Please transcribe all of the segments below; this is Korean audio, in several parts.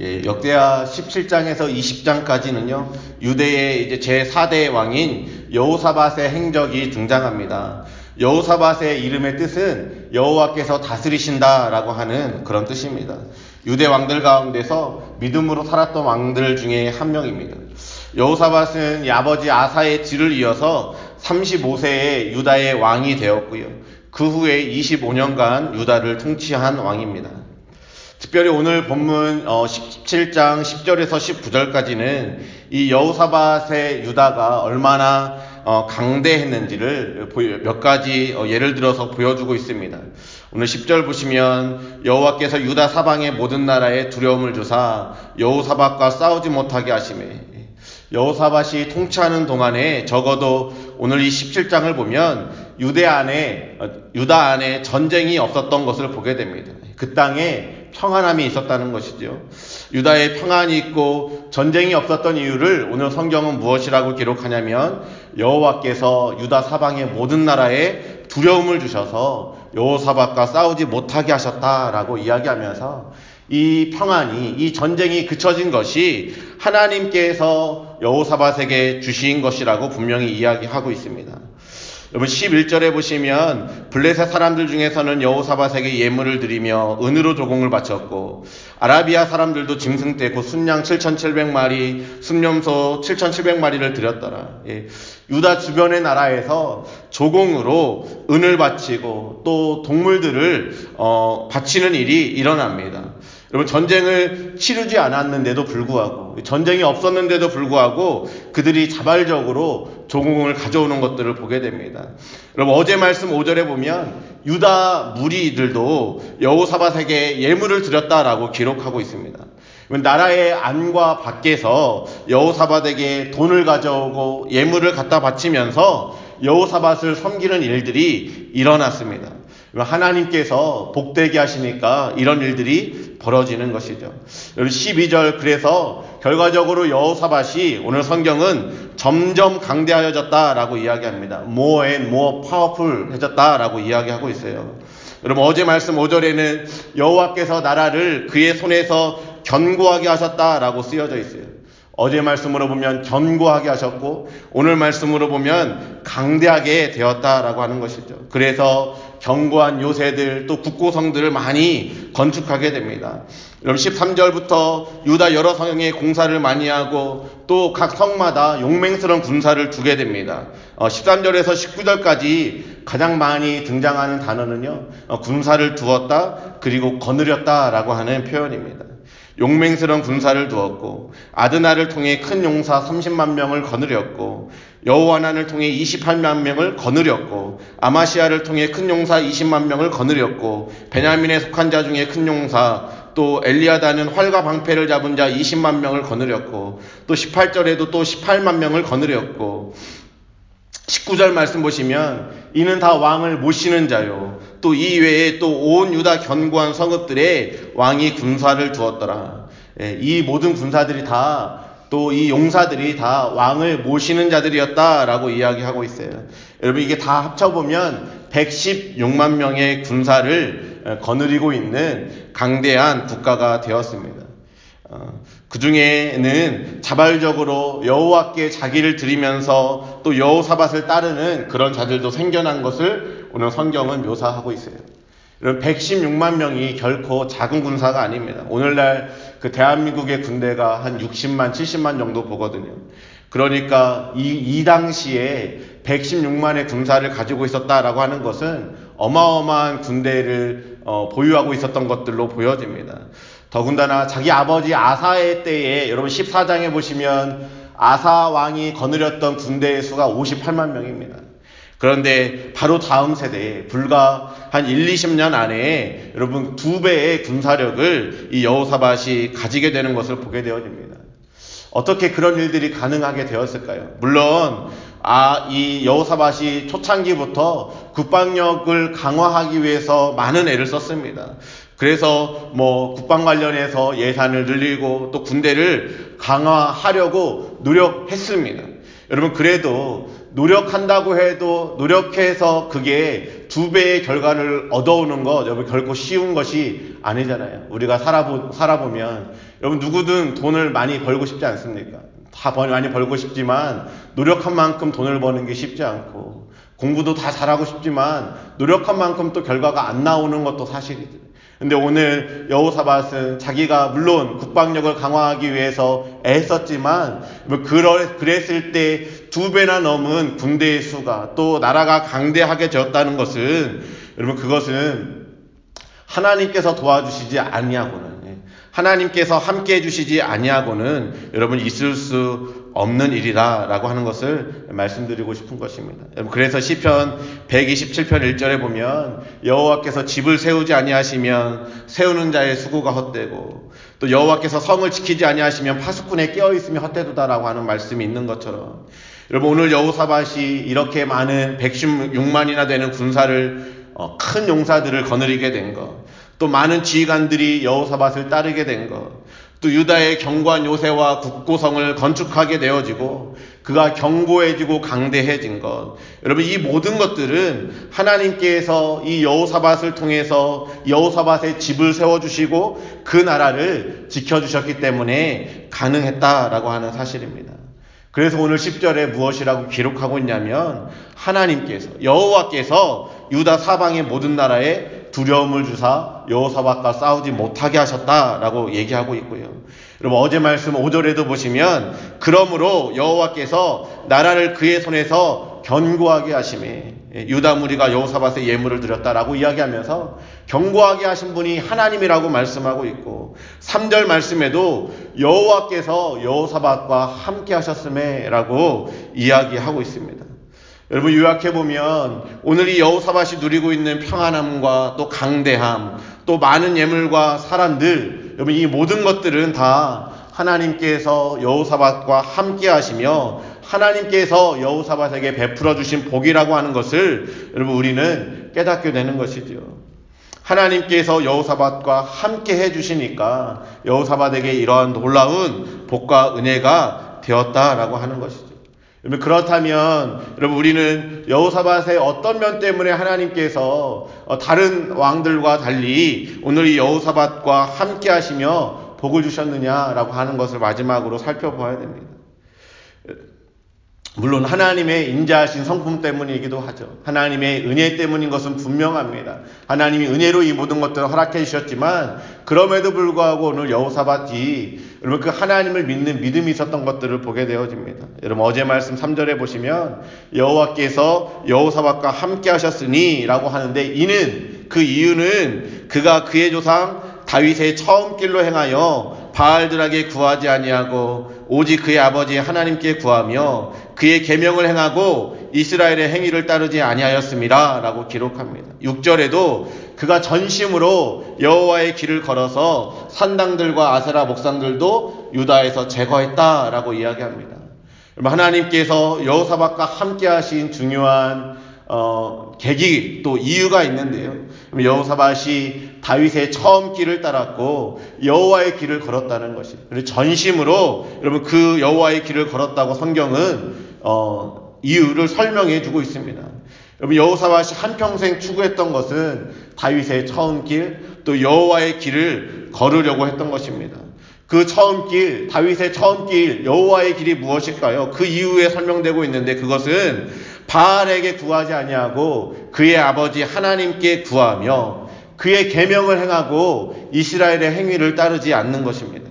예, 역대하 17장에서 20장까지는요, 유대의 이제 제4대 왕인 여호사밧의 행적이 등장합니다. 여호사밧의 이름의 뜻은 여호와께서 다스리신다라고 하는 그런 뜻입니다. 유대 왕들 가운데서 믿음으로 살았던 왕들 중에 한 명입니다. 여호사밧은 아버지 아사의 뒤를 이어서 35세에 유다의 왕이 되었고요. 그 후에 25년간 유다를 통치한 왕입니다. 특별히 오늘 본문 17장 어, 10절에서 19절까지는 이 여우사밧의 유다가 얼마나 어, 강대했는지를 몇 가지 어, 예를 들어서 보여주고 있습니다. 오늘 10절 보시면 여호와께서 유다 사방의 모든 나라에 두려움을 주사 여우사밧과 싸우지 못하게 하심에 여호사밧이 통치하는 동안에 적어도 오늘 이 17장을 보면 유대 안에 유다 안에 전쟁이 없었던 것을 보게 됩니다. 그 땅에 평안함이 있었다는 것이죠. 유다에 평안이 있고 전쟁이 없었던 이유를 오늘 성경은 무엇이라고 기록하냐면 여호와께서 유다 사방의 모든 나라에 두려움을 주셔서 여호사밧과 싸우지 못하게 하셨다라고 이야기하면서 이 평안이 이 전쟁이 그쳐진 것이 하나님께서 여호사밧에게 주신 것이라고 분명히 이야기하고 있습니다. 여러분 11절에 보시면 블레셋 사람들 중에서는 여호사밧에게 예물을 드리며 은으로 조공을 바쳤고 아라비아 사람들도 짐승 떼고 순양 7,700마리, 순념소 7,700마리를 드렸더라. 예. 유다 주변의 나라에서 조공으로 은을 바치고 또 동물들을 어, 바치는 일이 일어납니다. 여러분 전쟁을 치르지 않았는데도 불구하고 전쟁이 없었는데도 불구하고 그들이 자발적으로 조공을 가져오는 것들을 보게 됩니다. 여러분 어제 말씀 5절에 보면 유다 무리들도 여호사밧에게 예물을 드렸다라고 기록하고 있습니다. 나라의 안과 밖에서 여호사밧에게 돈을 가져오고 예물을 갖다 바치면서 여호사밧을 섬기는 일들이 일어났습니다. 하나님께서 복되게 하시니까 이런 일들이 벌어지는 것이죠. 12절 그래서 결과적으로 여호사밧이 오늘 성경은 점점 강대하여졌다라고 이야기합니다. more and more powerful 해졌다라고 이야기하고 있어요. 여러분 어제 말씀 5절에는 여호와께서 나라를 그의 손에서 견고하게 하셨다라고 쓰여져 있어요. 어제 말씀으로 보면 견고하게 하셨고 오늘 말씀으로 보면 강대하게 되었다라고 하는 것이죠. 그래서 견고한 요새들 또 국고성들을 많이 건축하게 됩니다. 여러분 13절부터 유다 여러 성의 공사를 많이 하고 또 각 성마다 용맹스러운 군사를 두게 됩니다. 13절에서 어, 19절까지 가장 많이 등장하는 단어는요. 어, 군사를 두었다 그리고 거느렸다라고 하는 표현입니다. 용맹스러운 군사를 두었고 아드나를 통해 큰 용사 30만 명을 거느렸고 여호와난을 통해 28만 명을 거느렸고 아마시아를 통해 큰 용사 20만 명을 거느렸고 베냐민에 속한 자 중에 큰 용사 또 엘리아다는 활과 방패를 잡은 자 20만 명을 거느렸고 또 18절에도 또 18만 명을 거느렸고 19절 말씀 보시면 이는 다 왕을 모시는 자요. 또 이 외에 또 온 유다 견고한 성읍들에 왕이 군사를 두었더라. 예, 이 모든 군사들이 다 또 이 용사들이 다 왕을 모시는 자들이었다라고 이야기하고 있어요. 여러분 이게 다 합쳐보면 116만 명의 군사를 거느리고 있는 강대한 국가가 되었습니다. 어, 그 중에는 자발적으로 여호와께 자기를 드리면서 또 여호사밧을 따르는 그런 자들도 생겨난 것을 오늘 성경은 묘사하고 있어요. 이런 116만 명이 결코 작은 군사가 아닙니다. 오늘날 그 대한민국의 군대가 한 60만, 70만 정도 보거든요. 그러니까 이, 이 당시에 116만의 군사를 가지고 있었다라고 하는 것은 어마어마한 군대를 어, 보유하고 있었던 것들로 보여집니다. 더군다나 자기 아버지 아사의 때에 여러분 14장에 보시면 아사 왕이 거느렸던 군대의 수가 58만 명입니다. 그런데 바로 다음 세대에 불과 한 1, 20년 안에 여러분 두 배의 군사력을 이 여호사밧이 가지게 되는 것을 보게 되어집니다. 어떻게 그런 일들이 가능하게 되었을까요? 물론 아, 이 여호사밧이 초창기부터 국방력을 강화하기 위해서 많은 애를 썼습니다. 그래서 뭐 국방 관련해서 예산을 늘리고 또 군대를 강화하려고 노력했습니다. 여러분 그래도 노력한다고 해도 노력해서 그게 두 배의 결과를 얻어오는 것 여러분 결코 쉬운 것이 아니잖아요. 우리가 살아보, 살아보면 여러분 누구든 돈을 많이 벌고 싶지 않습니까? 다 많이 벌고 싶지만 노력한 만큼 돈을 버는 게 쉽지 않고 공부도 다 잘하고 싶지만 노력한 만큼 또 결과가 안 나오는 것도 사실이죠. 근데 오늘 여호사밧은 자기가 물론 국방력을 강화하기 위해서 애썼지만 그랬을 때 두 배나 넘은 군대의 수가 또 나라가 강대하게 되었다는 것은 여러분 그것은 하나님께서 도와주시지 아니하고는 예, 하나님께서 함께 해주시지 아니하고는 여러분 있을 수 없는 일이다라고 하는 것을 말씀드리고 싶은 것입니다. 그래서 시편 127편 1절에 보면 여호와께서 집을 세우지 아니하시면 세우는 자의 수고가 헛되고 또 여호와께서 성을 지키지 아니하시면 파수꾼에 깨어 있으면 헛되도다라고 하는 말씀이 있는 것처럼 여러분 오늘 여호사밭이 이렇게 많은 116만이나 되는 군사를 어, 큰 용사들을 거느리게 된 것, 또 많은 지휘관들이 여호사밭을 따르게 된 것, 또 유다의 경관 요새와 국고성을 건축하게 되어지고 그가 견고해지고 강대해진 것. 여러분 이 모든 것들은 하나님께서 이 여호사밧을 통해서 여호사밧의 집을 세워 주시고 그 나라를 지켜 주셨기 때문에 가능했다라고 하는 사실입니다. 그래서 오늘 10절에 무엇이라고 기록하고 있냐면 하나님께서 여호와께서 유다 사방의 모든 나라에 두려움을 주사 여호사밧과 싸우지 못하게 하셨다라고 얘기하고 있고요. 여러분 어제 말씀 5절에도 보시면 그러므로 여호와께서 나라를 그의 손에서 견고하게 하심에 유다 무리가 여호사밧에 예물을 드렸다라고 이야기하면서 견고하게 하신 분이 하나님이라고 말씀하고 있고 3절 말씀에도 여호와께서 여호사밧과 함께 하셨음에라고 이야기하고 있습니다. 여러분 요약해 보면 오늘 이 여호사밭이 누리고 있는 평안함과 또 강대함, 또 많은 예물과 사람들, 여러분 이 모든 것들은 다 하나님께서 여호사밭과 함께 하시며 하나님께서 여호사밭에게 베풀어 주신 복이라고 하는 것을 여러분 우리는 깨닫게 되는 것이죠. 하나님께서 여호사밭과 함께 해 주시니까 여호사밭에게 이러한 놀라운 복과 은혜가 되었다라고 하는 것이죠. 여러분 그렇다면 여러분 우리는 여호사밧의 어떤 면 때문에 하나님께서 어, 다른 왕들과 달리 오늘 이 여호사밧과 함께 하시며 복을 주셨느냐라고 하는 것을 마지막으로 살펴봐야 됩니다. 물론 하나님의 인자하신 성품 때문이기도 하죠. 하나님의 은혜 때문인 것은 분명합니다. 하나님이 은혜로 이 모든 것들을 허락해 주셨지만 그럼에도 불구하고 오늘 여호사밧이 여러분 그 하나님을 믿는 믿음이 있었던 것들을 보게 되어집니다. 여러분 어제 말씀 3절에 보시면 여호와께서 여호사밧과 함께 하셨으니라고 하는데 이는 그 이유는 그가 그의 조상 다윗의 처음 길로 행하여 바알들에게 구하지 아니하고 오직 그의 아버지 하나님께 구하며 그의 계명을 행하고 이스라엘의 행위를 따르지 아니하였습니다라고 기록합니다. 6절에도 그가 전심으로 여호와의 길을 걸어서 산당들과 아세라 목상들도 유다에서 제거했다라고 이야기합니다. 하나님께서 여호사박과 함께 하신 중요한 어, 계기 또 이유가 있는데요. 여호사밭이 다윗의 처음 길을 따랐고 여호와의 길을 걸었다는 것이. 그리고 전심으로 여러분 그 여호와의 길을 걸었다고 성경은 어, 이유를 설명해 주고 있습니다. 여러분 여호사밭이 한 평생 추구했던 것은 다윗의 처음 길, 또 여호와의 길을 걸으려고 했던 것입니다. 그 처음 길, 다윗의 처음 길, 여호와의 길이 무엇일까요? 그 이후에 설명되고 있는데 그것은 바알에게 구하지 아니하고 그의 아버지 하나님께 구하며 그의 계명을 행하고 이스라엘의 행위를 따르지 않는 것입니다.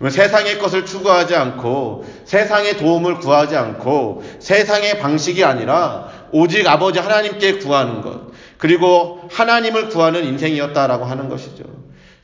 세상의 것을 추구하지 않고 세상의 도움을 구하지 않고 세상의 방식이 아니라 오직 아버지 하나님께 구하는 것 그리고 하나님을 구하는 인생이었다라고 하는 것이죠.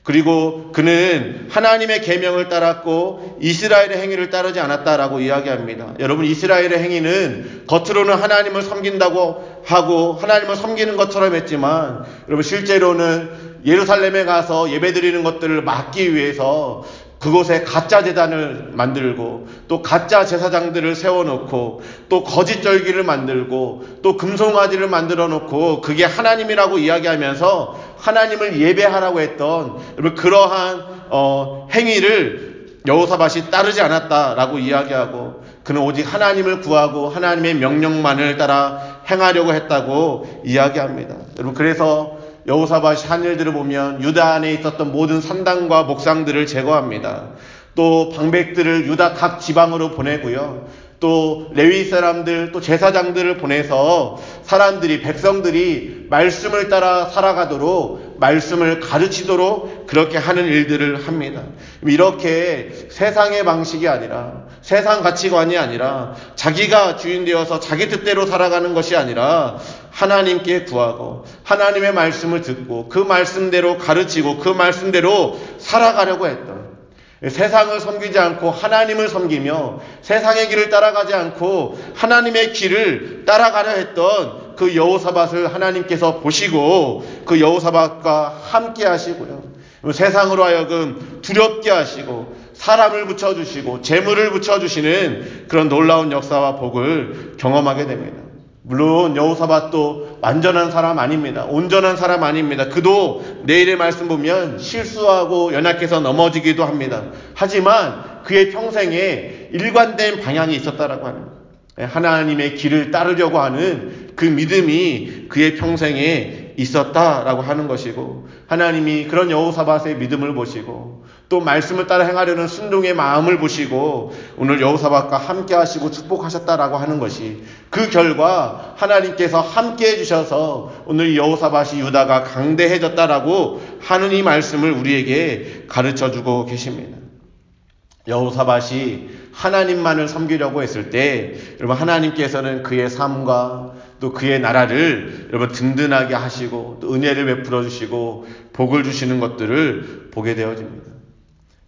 그리고 그는 하나님의 계명을 따랐고 이스라엘의 행위를 따르지 않았다라고 이야기합니다. 여러분 이스라엘의 행위는 겉으로는 하나님을 섬긴다고 하고 하나님을 섬기는 것처럼 했지만 여러분 실제로는 예루살렘에 가서 예배드리는 것들을 막기 위해서 그곳에 가짜 재단을 만들고 또 가짜 제사장들을 세워놓고 또 거짓 절기를 만들고 또 금송아지를 만들어 놓고 그게 하나님이라고 이야기하면서 하나님을 예배하라고 했던 그러한 어, 행위를 여호사밭이 따르지 않았다라고 이야기하고 그는 오직 하나님을 구하고 하나님의 명령만을 따라 행하려고 했다고 이야기합니다. 여러분 그래서 여호사밧이 한 일들을 보면 유다 안에 있었던 모든 산당과 목상들을 제거합니다. 또 방백들을 유다 각 지방으로 보내고요. 또 레위 사람들 또 제사장들을 보내서 사람들이 백성들이 말씀을 따라 살아가도록 말씀을 가르치도록 그렇게 하는 일들을 합니다. 이렇게 세상의 방식이 아니라 세상 가치관이 아니라 자기가 주인 되어서 자기 뜻대로 살아가는 것이 아니라 하나님께 구하고 하나님의 말씀을 듣고 그 말씀대로 가르치고 그 말씀대로 살아가려고 했던 세상을 섬기지 않고 하나님을 섬기며 세상의 길을 따라가지 않고 하나님의 길을 따라가려 했던 그 여호사밧을 하나님께서 보시고 그 여호사밧과 함께 하시고요. 세상으로 하여금 두렵게 하시고 사람을 붙여주시고 재물을 붙여주시는 그런 놀라운 역사와 복을 경험하게 됩니다. 물론 여호사밧도 완전한 사람 아닙니다. 온전한 사람 아닙니다. 그도 내일의 말씀 보면 실수하고 연약해서 넘어지기도 합니다. 하지만 그의 평생에 일관된 방향이 있었다라고 하는 하나님의 길을 따르려고 하는 그 믿음이 그의 평생에 있었다라고 하는 것이고 하나님이 그런 여호사밧의 믿음을 보시고 또 말씀을 따라 행하려는 순종의 마음을 보시고 오늘 여호사밧과 함께 하시고 축복하셨다라고 하는 것이 그 결과 하나님께서 함께 해 주셔서 오늘 여호사밧이 유다가 강대해졌다라고 하는 이 말씀을 우리에게 가르쳐 주고 계십니다. 여호사밧이 하나님만을 섬기려고 했을 때 여러분 하나님께서는 그의 삶과 또 그의 나라를 여러분 든든하게 하시고 또 은혜를 베풀어 주시고 복을 주시는 것들을 보게 되어집니다.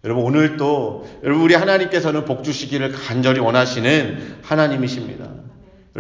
여러분 오늘 또 여러분 우리 하나님께서는 복 주시기를 간절히 원하시는 하나님이십니다.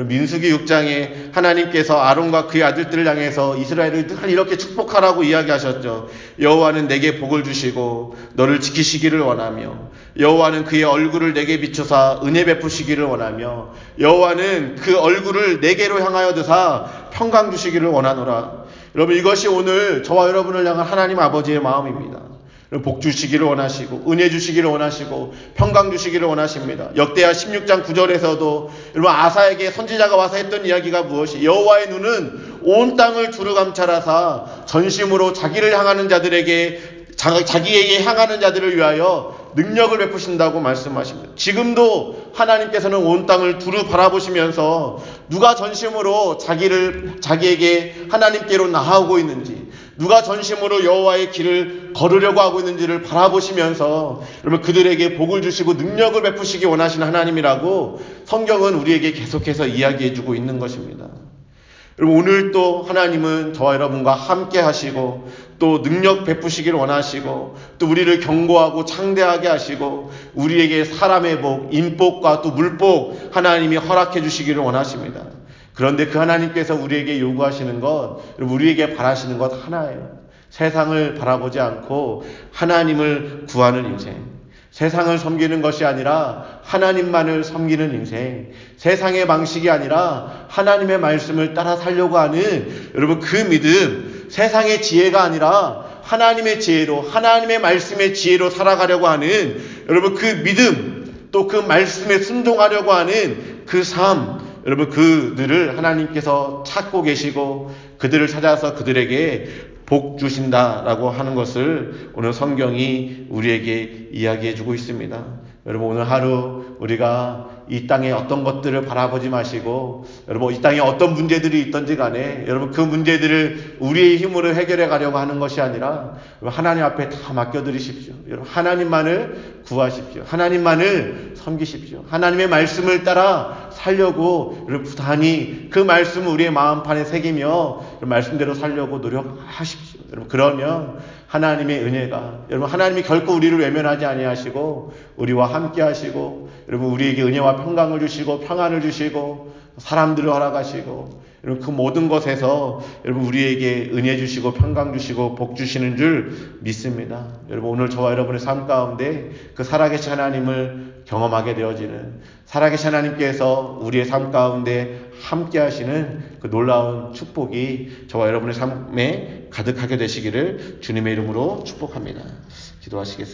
민수기 6장에 하나님께서 아론과 그의 아들들을 향해서 이스라엘을 늘 이렇게 축복하라고 이야기하셨죠. 여호와는 내게 복을 주시고 너를 지키시기를 원하며 여호와는 그의 얼굴을 내게 비추사 은혜 베푸시기를 원하며 여호와는 그 얼굴을 내게로 향하여 드사 평강 주시기를 원하노라. 여러분 이것이 오늘 저와 여러분을 향한 하나님 아버지의 마음입니다. 복 주시기를 원하시고 은혜 주시기를 원하시고 평강 주시기를 원하십니다. 역대하 16장 9절에서도 여러분 아사에게 선지자가 와서 했던 이야기가 무엇이 여호와의 눈은 온 땅을 두루 감찰하사 전심으로 자기를 향하는 자들에게 자기에게 향하는 자들을 위하여 능력을 베푸신다고 말씀하십니다. 지금도 하나님께서는 온 땅을 두루 바라보시면서 누가 전심으로 자기를 자기에게 하나님께로 나아오고 있는지 누가 전심으로 여호와의 길을 걸으려고 하고 있는지를 바라보시면서 여러분 그들에게 복을 주시고 능력을 베푸시기 원하시는 하나님이라고 성경은 우리에게 계속해서 이야기해 주고 있는 것입니다. 여러분 오늘 또 하나님은 저와 여러분과 함께 하시고 또 능력 베푸시기를 원하시고 또 우리를 경고하고 창대하게 하시고 우리에게 사람의 복, 인복과 또 물복 하나님이 허락해 주시기를 원하십니다. 그런데 그 하나님께서 우리에게 요구하시는 것, 우리에게 바라시는 것 하나예요. 세상을 바라보지 않고 하나님을 구하는 인생. 세상을 섬기는 것이 아니라 하나님만을 섬기는 인생. 세상의 방식이 아니라 하나님의 말씀을 따라 살려고 하는 여러분 그 믿음. 세상의 지혜가 아니라 하나님의 지혜로, 하나님의 말씀의 지혜로 살아가려고 하는 여러분 그 믿음, 또 그 말씀에 순종하려고 하는 그 삶, 여러분 그들을 하나님께서 찾고 계시고 그들을 찾아서 그들에게 복 주신다라고 하는 것을 오늘 성경이 우리에게 이야기해 주고 있습니다. 여러분 오늘 하루 우리가 이 땅에 어떤 것들을 바라보지 마시고 여러분 이 땅에 어떤 문제들이 있던지 간에 여러분 그 문제들을 우리의 힘으로 해결해 가려고 하는 것이 아니라 하나님 앞에 다 맡겨 드리십시오. 여러분 하나님만을 구하십시오. 하나님만을 섬기십시오. 하나님의 말씀을 따라 살려고 여러분 부단히 그 말씀을 우리의 마음판에 새기며 말씀대로 살려고 노력하십시오. 여러분 그러면 하나님의 은혜가 여러분 하나님이 결코 우리를 외면하지 아니하시고 우리와 함께 하시고 여러분 우리에게 은혜와 평강을 주시고 평안을 주시고 사람들을 허락하시고 여러분 그 모든 것에서 여러분 우리에게 은혜 주시고 평강 주시고 복 주시는 줄 믿습니다. 여러분 오늘 저와 여러분의 삶 가운데 그 살아계신 하나님을 경험하게 되어지는 살아계신 하나님께서 우리의 삶 가운데 함께 하시는 그 놀라운 축복이 저와 여러분의 삶에 가득하게 되시기를 주님의 이름으로 축복합니다. 기도하시겠습니다.